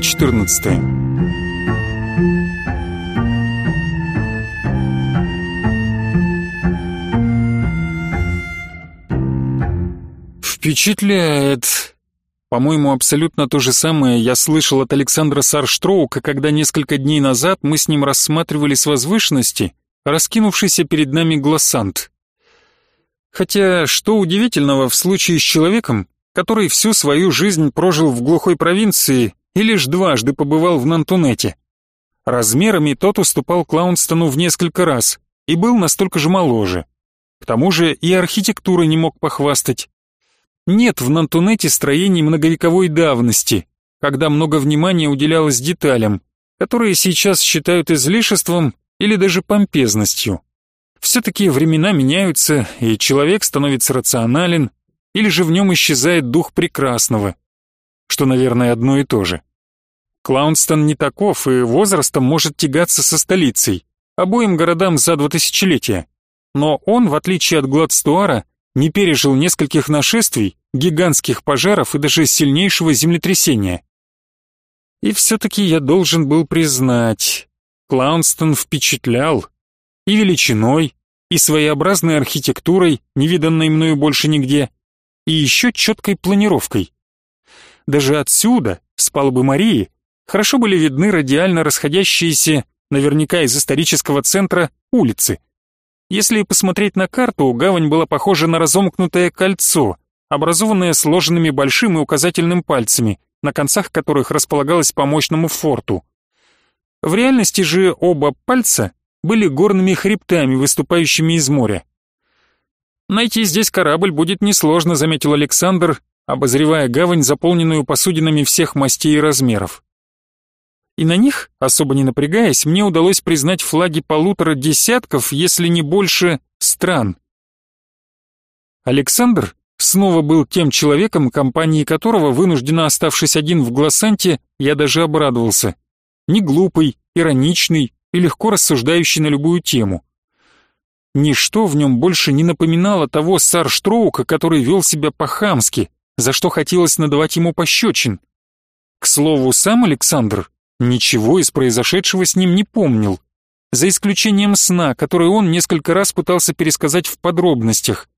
Глава 14 Впечатляет. По-моему, абсолютно то же самое я слышал от Александра Сарштроука, когда несколько дней назад мы с ним рассматривали с возвышенности раскинувшийся перед нами глассант. Хотя, что удивительного в случае с человеком, который всю свою жизнь прожил в глухой провинции и лишь дважды побывал в Нантунете. Размерами тот уступал Клаунстону в несколько раз и был настолько же моложе. К тому же и архитектурой не мог похвастать. Нет в Нантунете строений многовековой давности, когда много внимания уделялось деталям, которые сейчас считают излишеством или даже помпезностью. Все-таки времена меняются, и человек становится рационален, или же в нем исчезает дух прекрасного, что, наверное, одно и то же. Клаунстон не таков и возрастом может тягаться со столицей, обоим городам за два тысячелетия. Но он, в отличие от Гладстуара, не пережил нескольких нашествий, гигантских пожаров и даже сильнейшего землетрясения. И все-таки я должен был признать, Клаунстон впечатлял и величиной, и своеобразной архитектурой, невиданной мною больше нигде, и еще четкой планировкой. Даже отсюда, с палубы Марии, хорошо были видны радиально расходящиеся, наверняка из исторического центра, улицы. Если посмотреть на карту, гавань была похожа на разомкнутое кольцо, образованное сложенными большим и указательным пальцами, на концах которых располагалось по мощному форту. В реальности же оба пальца были горными хребтами, выступающими из моря. «Найти здесь корабль будет несложно», — заметил Александр, обозревая гавань, заполненную посудинами всех мастей и размеров. И на них, особо не напрягаясь, мне удалось признать флаги полутора десятков, если не больше, стран. Александр снова был тем человеком, компании которого, вынужденно оставшись один в Глассанте, я даже обрадовался. Не глупый, ироничный и легко рассуждающий на любую тему. Ничто в нем больше не напоминало того Сарштроука, который вел себя по-хамски, за что хотелось надавать ему пощечин. К слову, сам Александр ничего из произошедшего с ним не помнил, за исключением сна, который он несколько раз пытался пересказать в подробностях.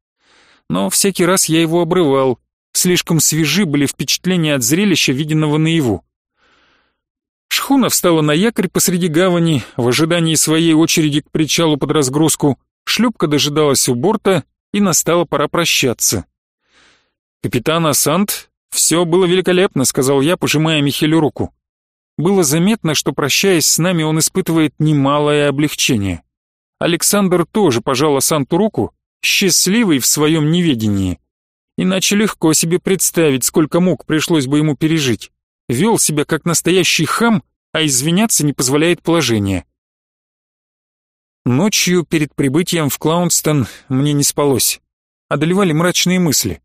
Но всякий раз я его обрывал, слишком свежи были впечатления от зрелища, виденного наяву. Шхуна встала на якорь посреди гавани в ожидании своей очереди к причалу под разгрузку, шлюпка дожидалась у борта, и настала пора прощаться. «Капитан Асант, все было великолепно», — сказал я, пожимая Михелю руку. Было заметно, что, прощаясь с нами, он испытывает немалое облегчение. Александр тоже пожал Асанту руку, счастливый в своем неведении. Иначе легко себе представить, сколько мук пришлось бы ему пережить вел себя как настоящий хам, а извиняться не позволяет положение. Ночью перед прибытием в Клаунстон мне не спалось. Одолевали мрачные мысли.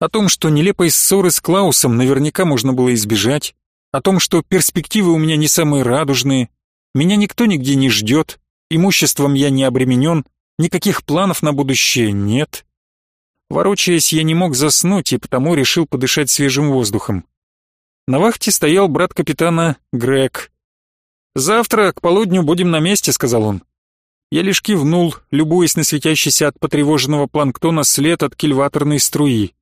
О том, что нелепой ссоры с Клаусом наверняка можно было избежать, о том, что перспективы у меня не самые радужные, меня никто нигде не ждет, имуществом я не обременен, никаких планов на будущее нет. Ворочаясь, я не мог заснуть и потому решил подышать свежим воздухом. На вахте стоял брат капитана Грег. «Завтра к полудню будем на месте», — сказал он. Я лишь кивнул, любуясь на светящийся от потревоженного планктона след от кильваторной струи.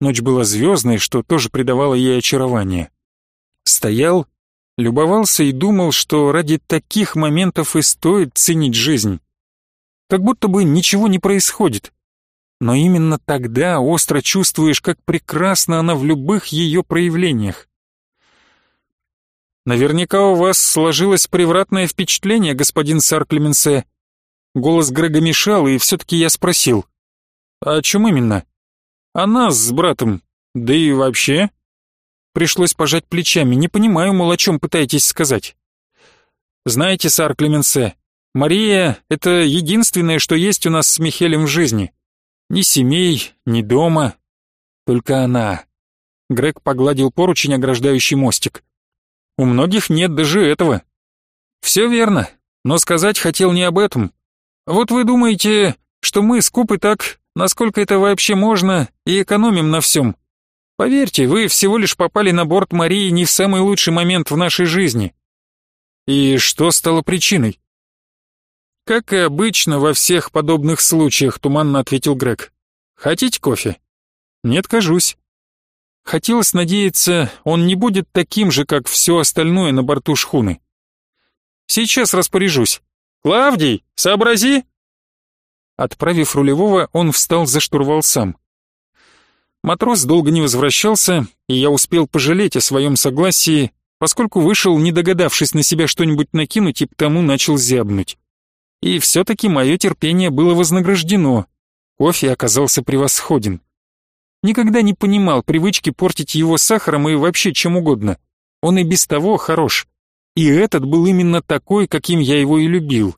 Ночь была звездной, что тоже придавало ей очарование. Стоял, любовался и думал, что ради таких моментов и стоит ценить жизнь. Как будто бы ничего не происходит. Но именно тогда остро чувствуешь, как прекрасна она в любых ее проявлениях. Наверняка у вас сложилось превратное впечатление, господин сар Клеменсе. Голос Грега мешал, и все-таки я спросил. О чем именно? О нас с братом. Да и вообще. Пришлось пожать плечами. Не понимаю, мол, о чем пытаетесь сказать. Знаете, сар Клеменсе, Мария — это единственное, что есть у нас с Михелем в жизни. Ни семей, ни дома. Только она. Грег погладил поручень, ограждающий мостик. У многих нет даже этого. Все верно, но сказать хотел не об этом. Вот вы думаете, что мы скупы так, насколько это вообще можно, и экономим на всем. Поверьте, вы всего лишь попали на борт Марии не в самый лучший момент в нашей жизни. И что стало причиной? Как и обычно во всех подобных случаях, туманно ответил Грег. Хотите кофе? Не откажусь. Хотелось надеяться, он не будет таким же, как все остальное на борту шхуны. Сейчас распоряжусь. Клавдий, сообрази! Отправив рулевого, он встал за штурвал сам. Матрос долго не возвращался, и я успел пожалеть о своем согласии, поскольку вышел, не догадавшись на себя что-нибудь накинуть, и потому начал зябнуть. И все-таки мое терпение было вознаграждено. Кофе оказался превосходен. Никогда не понимал привычки портить его сахаром и вообще чем угодно. Он и без того хорош. И этот был именно такой, каким я его и любил.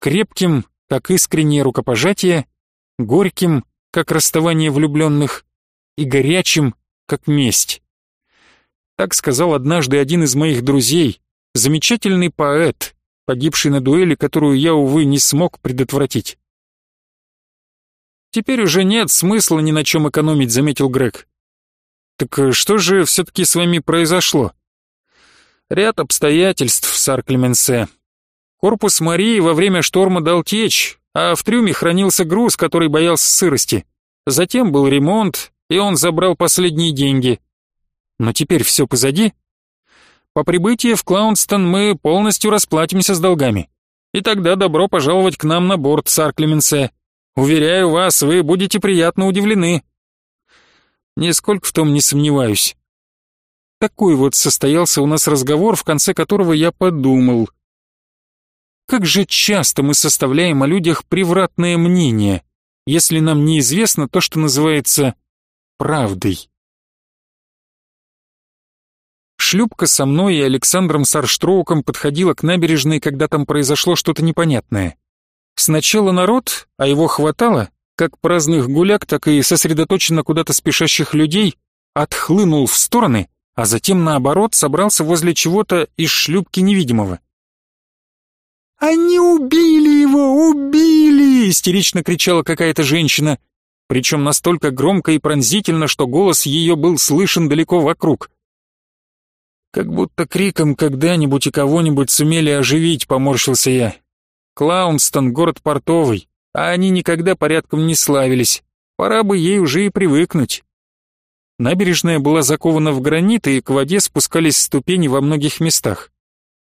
Крепким, как искреннее рукопожатие, горьким, как расставание влюбленных, и горячим, как месть. Так сказал однажды один из моих друзей, замечательный поэт, погибший на дуэли, которую я, увы, не смог предотвратить. «Теперь уже нет смысла ни на чем экономить», — заметил Грег. «Так э, что же все-таки с вами произошло?» «Ряд обстоятельств, сар Клеменсе. Корпус Марии во время шторма дал течь, а в трюме хранился груз, который боялся сырости. Затем был ремонт, и он забрал последние деньги. Но теперь все позади. По прибытии в Клаунстон мы полностью расплатимся с долгами. И тогда добро пожаловать к нам на борт, сар Клеменсе. Уверяю вас, вы будете приятно удивлены. Нисколько в том не сомневаюсь. Такой вот состоялся у нас разговор, в конце которого я подумал. Как же часто мы составляем о людях превратное мнение, если нам неизвестно то, что называется правдой. Шлюпка со мной и Александром Сарштроуком подходила к набережной, когда там произошло что-то непонятное. Сначала народ, а его хватало, как праздных гуляк, так и сосредоточенно куда-то спешащих людей, отхлынул в стороны, а затем, наоборот, собрался возле чего-то из шлюпки невидимого. «Они убили его! Убили!» — истерично кричала какая-то женщина причем настолько громко и пронзительно, что голос ее был слышен далеко вокруг. Как будто криком когда-нибудь и кого-нибудь сумели оживить, поморщился я. Клаунстон — город портовый, а они никогда порядком не славились. Пора бы ей уже и привыкнуть. Набережная была закована в гранит, и к воде спускались ступени во многих местах.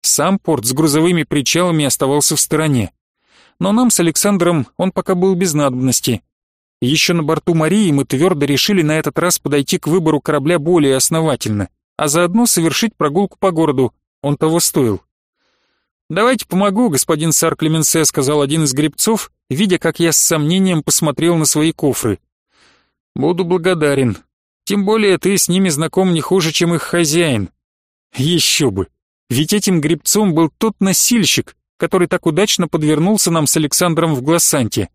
Сам порт с грузовыми причалами оставался в стороне. Но нам с Александром он пока был без надобности. Еще на борту Марии мы твердо решили на этот раз подойти к выбору корабля более основательно, а заодно совершить прогулку по городу, он того стоил. «Давайте помогу, господин сар Клеменсе», — сказал один из гребцов, видя, как я с сомнением посмотрел на свои кофры. «Буду благодарен. Тем более ты с ними знаком не хуже, чем их хозяин». «Еще бы! Ведь этим гребцом был тот носильщик, который так удачно подвернулся нам с Александром в Глассанте.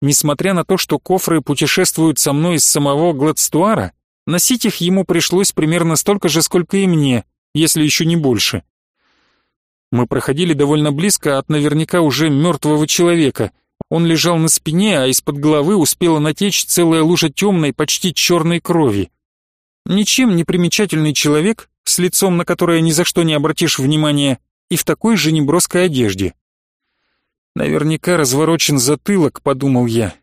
Несмотря на то, что кофры путешествуют со мной из самого Гладстуара, носить их ему пришлось примерно столько же, сколько и мне, если еще не больше. Мы проходили довольно близко от наверняка уже мертвого человека. Он лежал на спине, а из-под головы успела натечь целая лужа темной, почти черной крови. Ничем не примечательный человек, с лицом, на которое ни за что не обратишь внимания, и в такой же неброской одежде. Наверняка разворочен затылок, подумал я.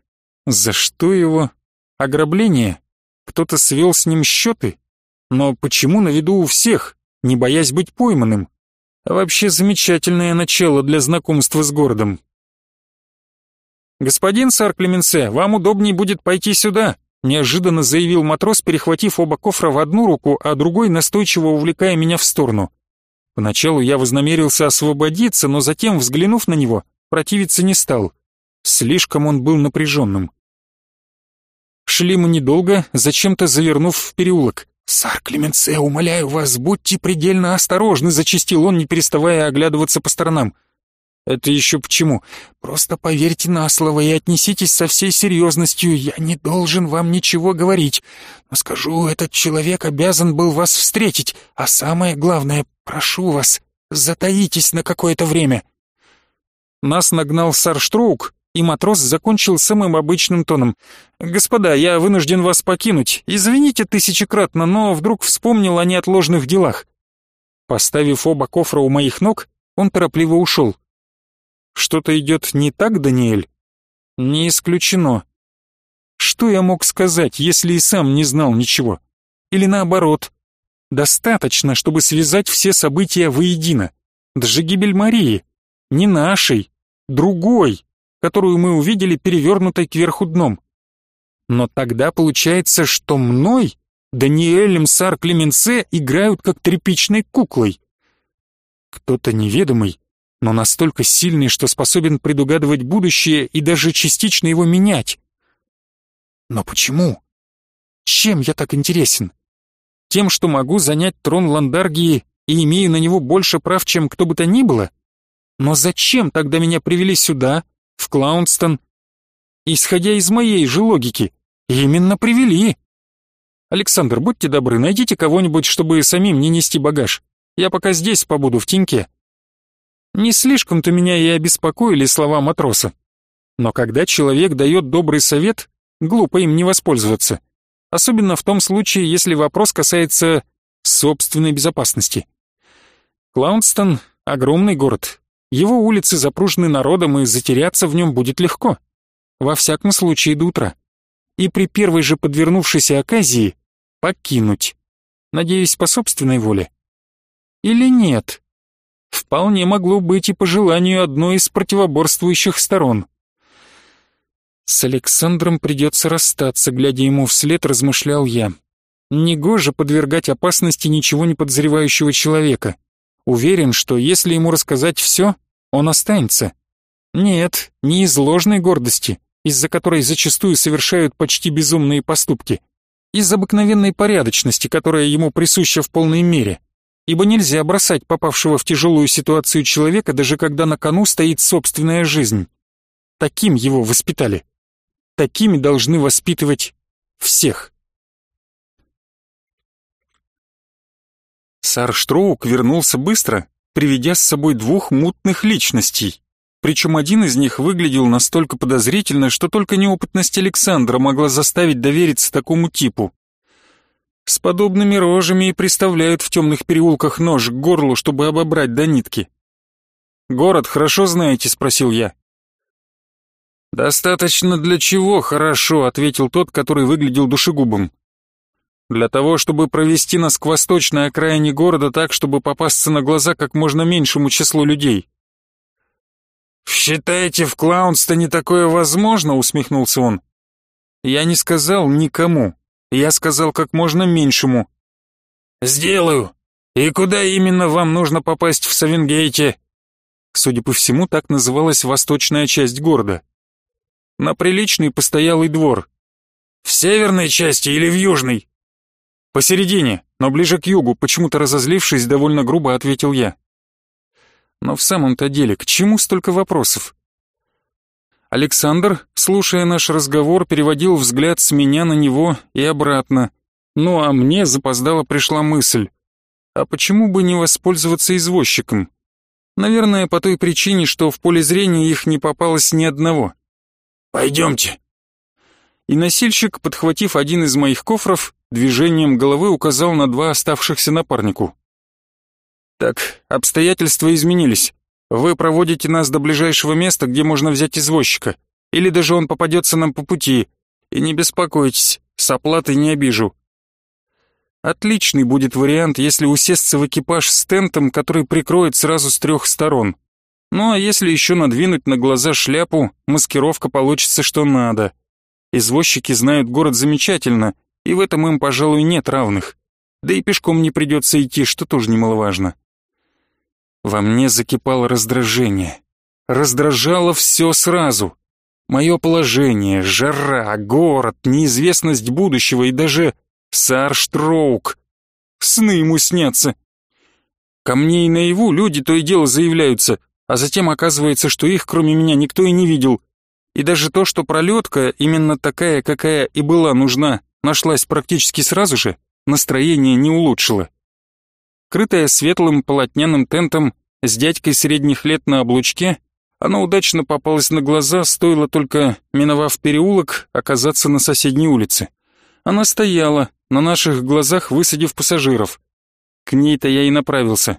За что его? Ограбление? Кто-то свел с ним счеты? Но почему на виду у всех, не боясь быть пойманным? Вообще замечательное начало для знакомства с городом. «Господин сар Клеменсе, вам удобнее будет пойти сюда», неожиданно заявил матрос, перехватив оба кофра в одну руку, а другой настойчиво увлекая меня в сторону. Поначалу я вознамерился освободиться, но затем, взглянув на него, противиться не стал. Слишком он был напряженным. Шли мы недолго, зачем-то завернув в переулок. «Сар Клеменце, умоляю вас, будьте предельно осторожны», — зачистил он, не переставая оглядываться по сторонам. «Это еще почему? Просто поверьте на слово и отнеситесь со всей серьезностью. Я не должен вам ничего говорить. Но скажу, этот человек обязан был вас встретить. А самое главное, прошу вас, затаитесь на какое-то время. Нас нагнал Сарштроук, и матрос закончил самым обычным тоном. «Господа, я вынужден вас покинуть. Извините тысячекратно, но вдруг вспомнил о неотложных делах». Поставив оба кофра у моих ног, он торопливо ушел. «Что-то идет не так, Даниэль?» «Не исключено». Что я мог сказать, если и сам не знал ничего? Или наоборот? Достаточно, чтобы связать все события воедино. Даже гибель Марии. Не нашей, другой, которую мы увидели перевернутой кверху дном. Но тогда получается, что мной Даниэлем Сар Клеменсе играют как тряпичной куклой. Кто-то неведомый, но настолько сильный, что способен предугадывать будущее и даже частично его менять. Но почему? Чем я так интересен? Тем, что могу занять трон Ландаргии и имею на него больше прав, чем кто бы то ни было? Но зачем тогда меня привели сюда, в Клаунстон? Исходя из моей же логики, именно привели. Александр, будьте добры, найдите кого-нибудь, чтобы самим не нести багаж. Я пока здесь побуду в теньке. Не слишком-то меня и обеспокоили слова матроса. Но когда человек дает добрый совет, Глупо им не воспользоваться. Особенно в том случае, если вопрос касается собственной безопасности. Клаунстон — огромный город. Его улицы запружены народом, и затеряться в нем будет легко. Во всяком случае, до утра. И при первой же подвернувшейся оказии покинуть. Надеюсь, по собственной воле. Или нет? Вполне могло быть и по желанию одной из противоборствующих сторон. С Александром придется расстаться, глядя ему вслед, размышлял я. Негоже подвергать опасности ничего не подозревающего человека. Уверен, что если ему рассказать все, он останется. Нет, не из ложной гордости, из-за которой зачастую совершают почти безумные поступки, из обыкновенной порядочности, которая ему присуща в полной мере. Ибо нельзя бросать попавшего в тяжелую ситуацию человека, даже когда на кону стоит собственная жизнь. Таким его воспитали. Такими должны воспитывать всех. Сарштроук вернулся быстро, приведя с собой двух мутных личностей. Причем один из них выглядел настолько подозрительно, что только неопытность Александра могла заставить довериться такому типу. С подобными рожами и приставляют в темных переулках нож к горлу, чтобы обобрать до нитки. «Город хорошо знаете?» — спросил я. «Достаточно для чего хорошо», — ответил тот, который выглядел душегубом. «Для того, чтобы провести нас к восточной окраине города так, чтобы попасться на глаза как можно меньшему числу людей». «Считаете, в Клаунстоне такое возможно?» — усмехнулся он. «Я не сказал никому. Я сказал как можно меньшему». «Сделаю. И куда именно вам нужно попасть в Савенгейте?» Судя по всему, так называлась восточная часть города на приличный постоялый двор. В северной части или в южной? Посередине, но ближе к югу, почему-то разозлившись, довольно грубо ответил я. Но в самом-то деле, к чему столько вопросов? Александр, слушая наш разговор, переводил взгляд с меня на него и обратно. Ну а мне запоздала пришла мысль. А почему бы не воспользоваться извозчиком? Наверное, по той причине, что в поле зрения их не попалось ни одного. «Пойдемте». И носильщик, подхватив один из моих кофров, движением головы указал на два оставшихся напарнику. «Так, обстоятельства изменились. Вы проводите нас до ближайшего места, где можно взять извозчика, или даже он попадется нам по пути. И не беспокойтесь, с оплатой не обижу». Отличный будет вариант, если усесться в экипаж с тентом, который прикроет сразу с трех сторон. Ну а если еще надвинуть на глаза шляпу, маскировка получится что надо. Извозчики знают город замечательно, и в этом им, пожалуй, нет равных. Да и пешком не придется идти, что тоже немаловажно. Во мне закипало раздражение. Раздражало все сразу. Мое положение, жара, город, неизвестность будущего и даже Сарштроук. Сны ему снятся. Ко мне и наяву люди то и дело заявляются а затем оказывается, что их кроме меня никто и не видел. И даже то, что пролетка, именно такая, какая и была нужна, нашлась практически сразу же, настроение не улучшило. Крытая светлым полотняным тентом, с дядькой средних лет на облучке, Она удачно попалась на глаза, стоило только, миновав переулок, оказаться на соседней улице. Она стояла, на наших глазах высадив пассажиров. К ней-то я и направился.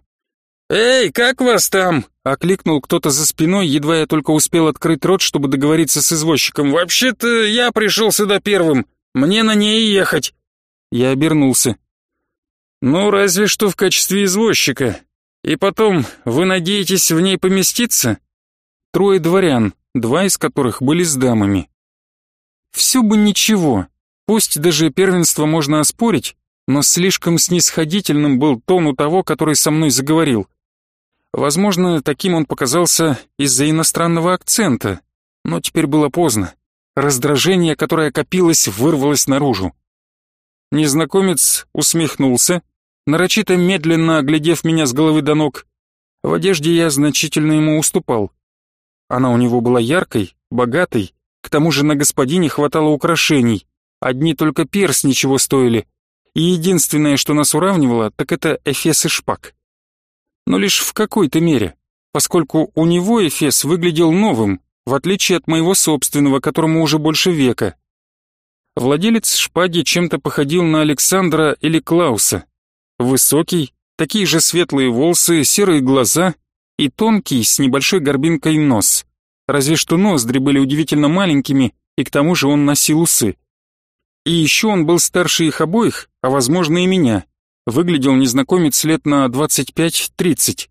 «Эй, как вас там?» — окликнул кто-то за спиной, едва я только успел открыть рот, чтобы договориться с извозчиком. «Вообще-то я пришел сюда первым. Мне на ней ехать». Я обернулся. «Ну, разве что в качестве извозчика. И потом, вы надеетесь в ней поместиться?» Трое дворян, два из которых были с дамами. Все бы ничего, пусть даже первенство можно оспорить, но слишком снисходительным был тон у того, который со мной заговорил. Возможно, таким он показался из-за иностранного акцента, но теперь было поздно. Раздражение, которое копилось, вырвалось наружу. Незнакомец усмехнулся, нарочито медленно оглядев меня с головы до ног. В одежде я значительно ему уступал. Она у него была яркой, богатой, к тому же на господине хватало украшений. Одни только перс ничего стоили. И единственное, что нас уравнивало, так это эфес и шпак. Но лишь в какой-то мере, поскольку у него эфес выглядел новым, в отличие от моего собственного, которому уже больше века. Владелец шпаги чем-то походил на Александра или Клауса. Высокий, такие же светлые волосы, серые глаза и тонкий, с небольшой горбинкой нос. Разве что ноздри были удивительно маленькими, и к тому же он носил усы. И еще он был старше их обоих, а возможно и меня. Выглядел незнакомец лет на 25-30.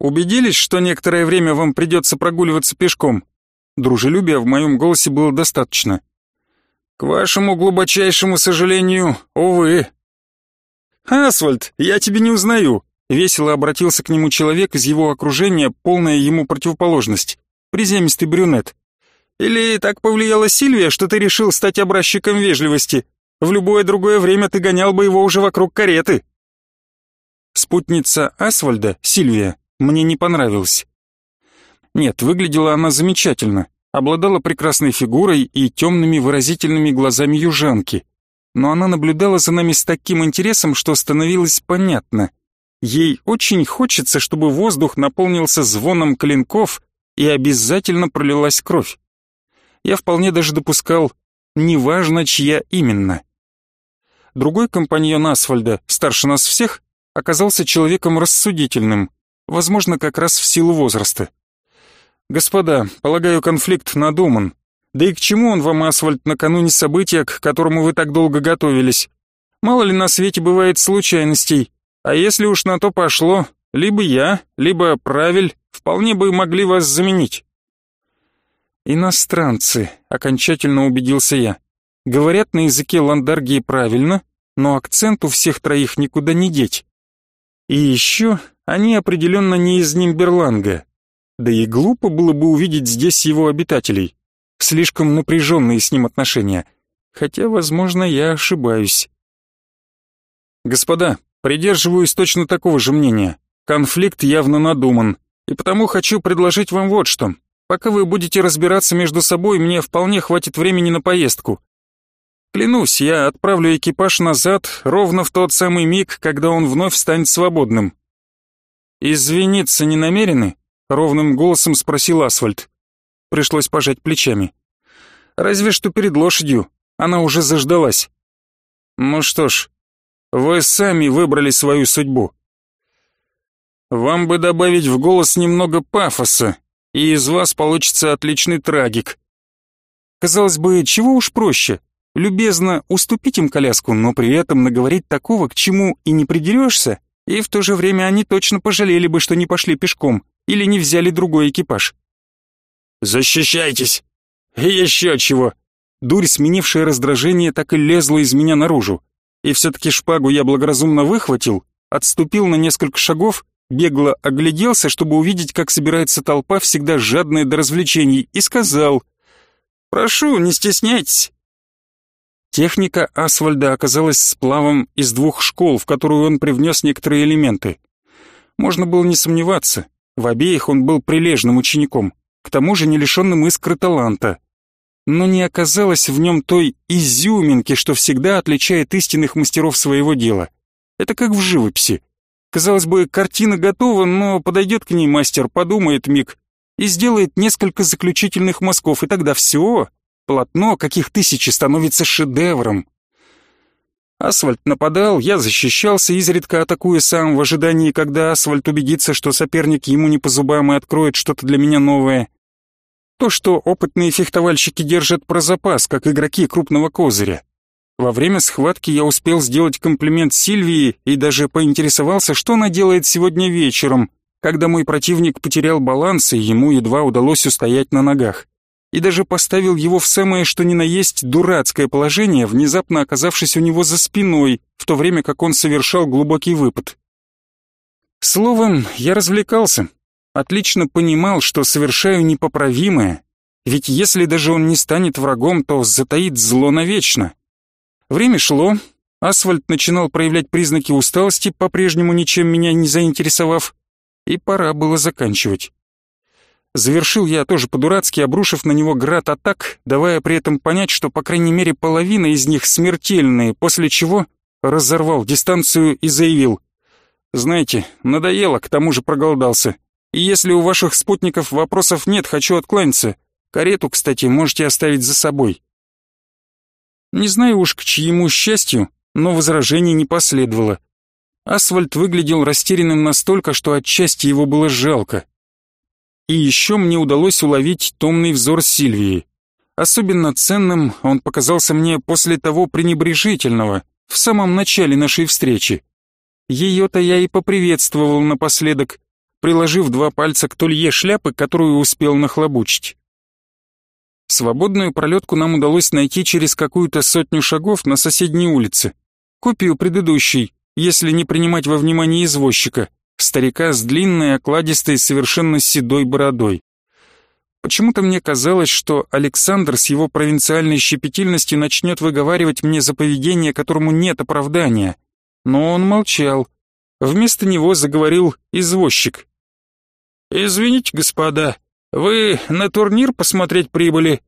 «Убедились, что некоторое время вам придется прогуливаться пешком?» Дружелюбия в моем голосе было достаточно. «К вашему глубочайшему сожалению, увы». «Асфальт, я тебя не узнаю», Весело обратился к нему человек из его окружения, полная ему противоположность. Приземистый брюнет. «Или так повлияла Сильвия, что ты решил стать образчиком вежливости? В любое другое время ты гонял бы его уже вокруг кареты». Спутница Асвальда, Сильвия, мне не понравилась. Нет, выглядела она замечательно, обладала прекрасной фигурой и темными выразительными глазами южанки. Но она наблюдала за нами с таким интересом, что становилось понятно — Ей очень хочется, чтобы воздух наполнился звоном клинков и обязательно пролилась кровь. Я вполне даже допускал, неважно, чья именно. Другой компаньон Асфальда, старше нас всех, оказался человеком рассудительным, возможно, как раз в силу возраста. «Господа, полагаю, конфликт надуман. Да и к чему он вам, Асфальт, накануне события, к которому вы так долго готовились? Мало ли на свете бывает случайностей, а если уж на то пошло, либо я, либо Правель вполне бы могли вас заменить. Иностранцы, окончательно убедился я. Говорят на языке ландаргии правильно, но акцент у всех троих никуда не деть. И еще они определенно не из Нимберланга. Да и глупо было бы увидеть здесь его обитателей. Слишком напряженные с ним отношения. Хотя, возможно, я ошибаюсь. «Господа, Придерживаюсь точно такого же мнения. Конфликт явно надуман. И потому хочу предложить вам вот что. Пока вы будете разбираться между собой, мне вполне хватит времени на поездку. Клянусь, я отправлю экипаж назад ровно в тот самый миг, когда он вновь станет свободным. «Извиниться не намерены?» — ровным голосом спросил Асфальт. Пришлось пожать плечами. «Разве что перед лошадью. Она уже заждалась». «Ну что ж, вы сами выбрали свою судьбу. Вам бы добавить в голос немного пафоса, и из вас получится отличный трагик. Казалось бы, чего уж проще. Любезно уступить им коляску, но при этом наговорить такого, к чему и не придерешься, и в то же время они точно пожалели бы, что не пошли пешком или не взяли другой экипаж. «Защищайтесь!» «И еще чего!» Дурь, сменившая раздражение, так и лезла из меня наружу и все-таки шпагу я благоразумно выхватил, отступил на несколько шагов, бегло огляделся, чтобы увидеть, как собирается толпа, всегда жадная до развлечений, и сказал «Прошу, не стесняйтесь». Техника Асвальда оказалась сплавом из двух школ, в которую он привнес некоторые элементы. Можно было не сомневаться, в обеих он был прилежным учеником, к тому же не лишенным искры таланта но не оказалось в нем той изюминки, что всегда отличает истинных мастеров своего дела. Это как в живописи. Казалось бы, картина готова, но подойдет к ней мастер, подумает миг. и сделает несколько заключительных мазков, и тогда все, полотно, каких тысячи, становится шедевром. Асфальт нападал, я защищался, изредка атакуя сам, в ожидании, когда Асфальт убедится, что соперник ему не по зубам и откроет что-то для меня новое. То, что опытные фехтовальщики держат про запас, как игроки крупного козыря. Во время схватки я успел сделать комплимент Сильвии и даже поинтересовался, что она делает сегодня вечером, когда мой противник потерял баланс и ему едва удалось устоять на ногах. И даже поставил его в самое что ни на есть дурацкое положение, внезапно оказавшись у него за спиной, в то время как он совершал глубокий выпад. Словом, я развлекался, отлично понимал, что совершаю непоправимое, ведь если даже он не станет врагом, то затаит зло навечно. Время шло, асфальт начинал проявлять признаки усталости, по-прежнему ничем меня не заинтересовав, и пора было заканчивать. Завершил я тоже по-дурацки, обрушив на него град атак, давая при этом понять, что по крайней мере половина из них смертельные, после чего разорвал дистанцию и заявил. «Знаете, надоело, к тому же проголодался. И если у ваших спутников вопросов нет, хочу откланяться. Карету, кстати, можете оставить за собой. Не знаю уж к чьему счастью, но возражений не последовало. Асфальт выглядел растерянным настолько, что отчасти его было жалко. И еще мне удалось уловить томный взор Сильвии. Особенно ценным он показался мне после того пренебрежительного, в самом начале нашей встречи. Ее-то я и поприветствовал напоследок, приложив два пальца к тулье шляпы, которую успел нахлобучить. Свободную пролетку нам удалось найти через какую-то сотню шагов на соседней улице. Копию предыдущей, если не принимать во внимание извозчика, старика с длинной, окладистой, совершенно седой бородой. Почему-то мне казалось, что Александр с его провинциальной щепетильностью начнет выговаривать мне за поведение, которому нет оправдания. Но он молчал. Вместо него заговорил извозчик. «Извините, господа, вы на турнир посмотреть прибыли?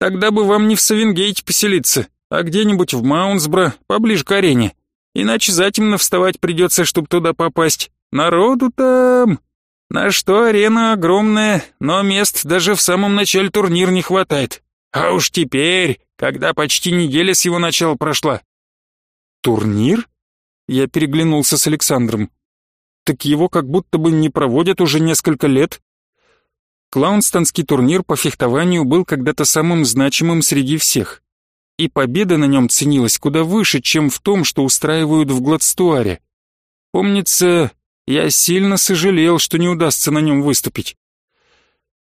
Тогда бы вам не в Савенгейте поселиться, а где-нибудь в Маунсбро, поближе к арене. Иначе затемно вставать придется, чтобы туда попасть. Народу там... На что арена огромная, но мест даже в самом начале турнира не хватает. А уж теперь, когда почти неделя с его начала прошла. Турнир? Я переглянулся с Александром. Так его как будто бы не проводят уже несколько лет. Клаунстонский турнир по фехтованию был когда-то самым значимым среди всех. И победа на нем ценилась куда выше, чем в том, что устраивают в Гладстуаре. Помнится, я сильно сожалел, что не удастся на нем выступить.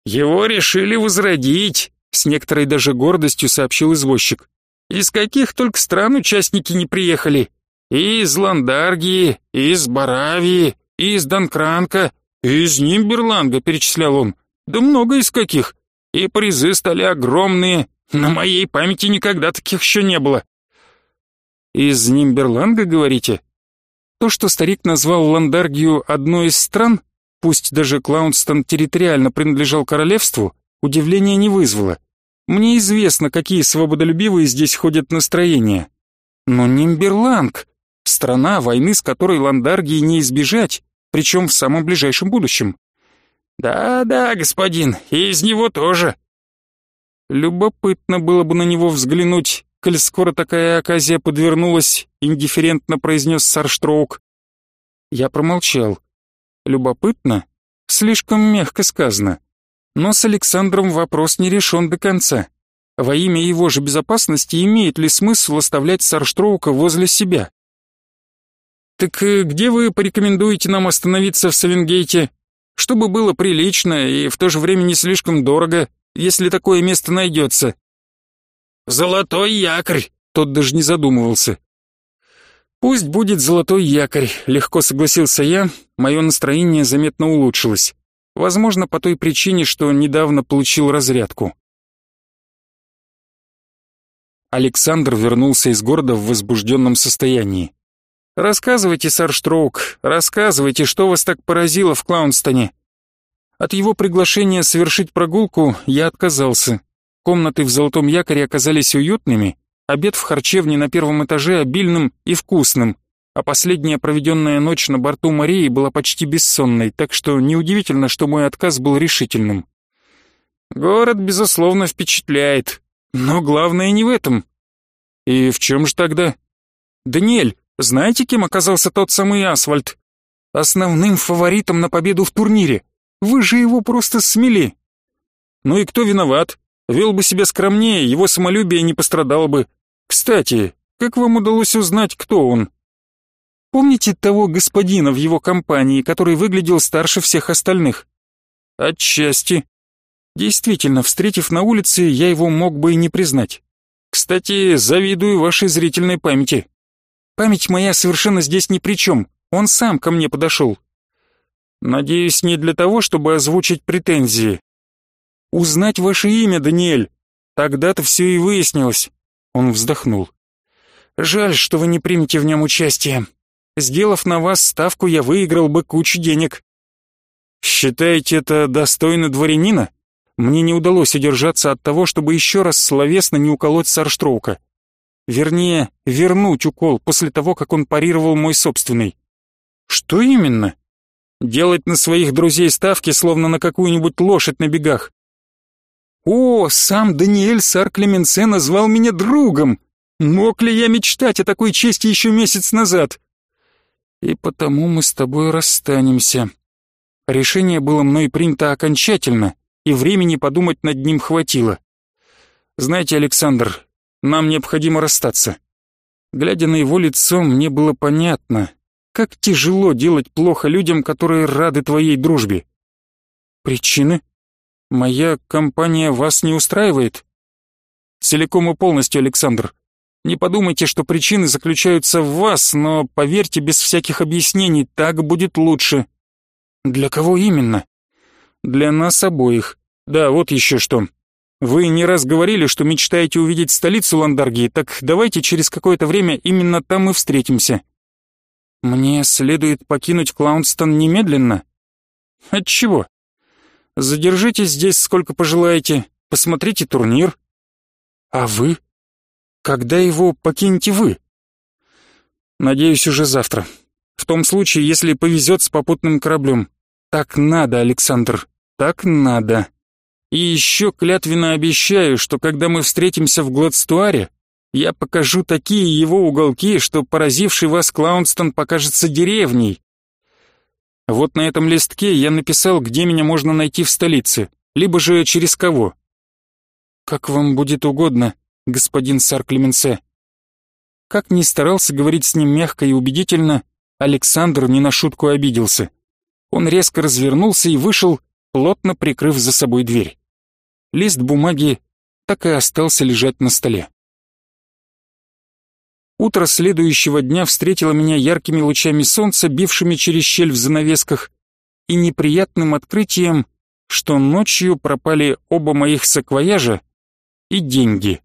«Его решили возродить», — с некоторой даже гордостью сообщил извозчик. «Из каких только стран участники не приехали. И из Ландаргии, и из Баравии, и из Донкранка, из Нимберланга», — перечислял он. Да много из каких. И призы стали огромные. На моей памяти никогда таких еще не было. Из Нимберланга, говорите? То, что старик назвал Ландаргию одной из стран, пусть даже Клаунстон территориально принадлежал королевству, удивления не вызвало. Мне известно, какие свободолюбивые здесь ходят настроения. Но Нимберланг — страна, войны с которой Ландаргии не избежать, причем в самом ближайшем будущем. «Да-да, господин, и из него тоже». Любопытно было бы на него взглянуть, коль скоро такая оказия подвернулась, индифферентно произнес Сарштроук. Я промолчал. Любопытно? Слишком мягко сказано. Но с Александром вопрос не решен до конца. Во имя его же безопасности имеет ли смысл оставлять Сарштроука возле себя? «Так э, где вы порекомендуете нам остановиться в Савенгейте?» чтобы было прилично и в то же время не слишком дорого, если такое место найдется. «Золотой якорь!» — тот даже не задумывался. «Пусть будет золотой якорь», — легко согласился я, мое настроение заметно улучшилось. Возможно, по той причине, что недавно получил разрядку. Александр вернулся из города в возбужденном состоянии. «Рассказывайте, сэр Штроук, рассказывайте, что вас так поразило в Клаунстоне». От его приглашения совершить прогулку я отказался. Комнаты в Золотом Якоре оказались уютными, обед в харчевне на первом этаже обильным и вкусным, а последняя проведенная ночь на борту Марии была почти бессонной, так что неудивительно, что мой отказ был решительным. Город, безусловно, впечатляет. Но главное не в этом. И в чем же тогда? Даниэль, знаете, кем оказался тот самый Асфальт? Основным фаворитом на победу в турнире. Вы же его просто смели. Ну и кто виноват? Вел бы себя скромнее, его самолюбие не пострадало бы. Кстати, как вам удалось узнать, кто он? Помните того господина в его компании, который выглядел старше всех остальных? Отчасти. Действительно, встретив на улице, я его мог бы и не признать. Кстати, завидую вашей зрительной памяти. Память моя совершенно здесь ни при чем. Он сам ко мне подошел. Надеюсь, не для того, чтобы озвучить претензии. Узнать ваше имя, Даниэль. Тогда-то все и выяснилось. Он вздохнул. Жаль, что вы не примете в нем участие. Сделав на вас ставку, я выиграл бы кучу денег. Считаете это достойно дворянина? Мне не удалось удержаться от того, чтобы еще раз словесно не уколоть Сарштроука. Вернее, вернуть укол после того, как он парировал мой собственный. Что именно? Делать на своих друзей ставки, словно на какую-нибудь лошадь на бегах. О, сам Даниэль Сар Клеменсе назвал меня другом. Мог ли я мечтать о такой чести еще месяц назад? И потому мы с тобой расстанемся. Решение было мной принято окончательно, и времени подумать над ним хватило. Знаете, Александр, нам необходимо расстаться. Глядя на его лицо, мне было понятно, как тяжело делать плохо людям, которые рады твоей дружбе. Причины? Моя компания вас не устраивает? Целиком и полностью, Александр. Не подумайте, что причины заключаются в вас, но поверьте без всяких объяснений, так будет лучше. Для кого именно? Для нас обоих. Да, вот еще что. Вы не раз говорили, что мечтаете увидеть столицу Ландаргии, так давайте через какое-то время именно там и встретимся. Мне следует покинуть Клаунстон немедленно? Отчего? Задержитесь здесь сколько пожелаете, посмотрите турнир. А вы? Когда его покинете вы? Надеюсь, уже завтра. В том случае, если повезет с попутным кораблем. Так надо, Александр, так надо. И еще клятвенно обещаю, что когда мы встретимся в Гладстуаре, я покажу такие его уголки, что поразивший вас Клаунстон покажется деревней. Вот на этом листке я написал, где меня можно найти в столице, либо же через кого. Как вам будет угодно, господин сар Клеменсе. Как ни старался говорить с ним мягко и убедительно, Александр не на шутку обиделся. Он резко развернулся и вышел, плотно прикрыв за собой дверь. Лист бумаги так и остался лежать на столе. Утро следующего дня встретило меня яркими лучами солнца, бившими через щель в занавесках, и неприятным открытием, что ночью пропали оба моих саквояжа и деньги.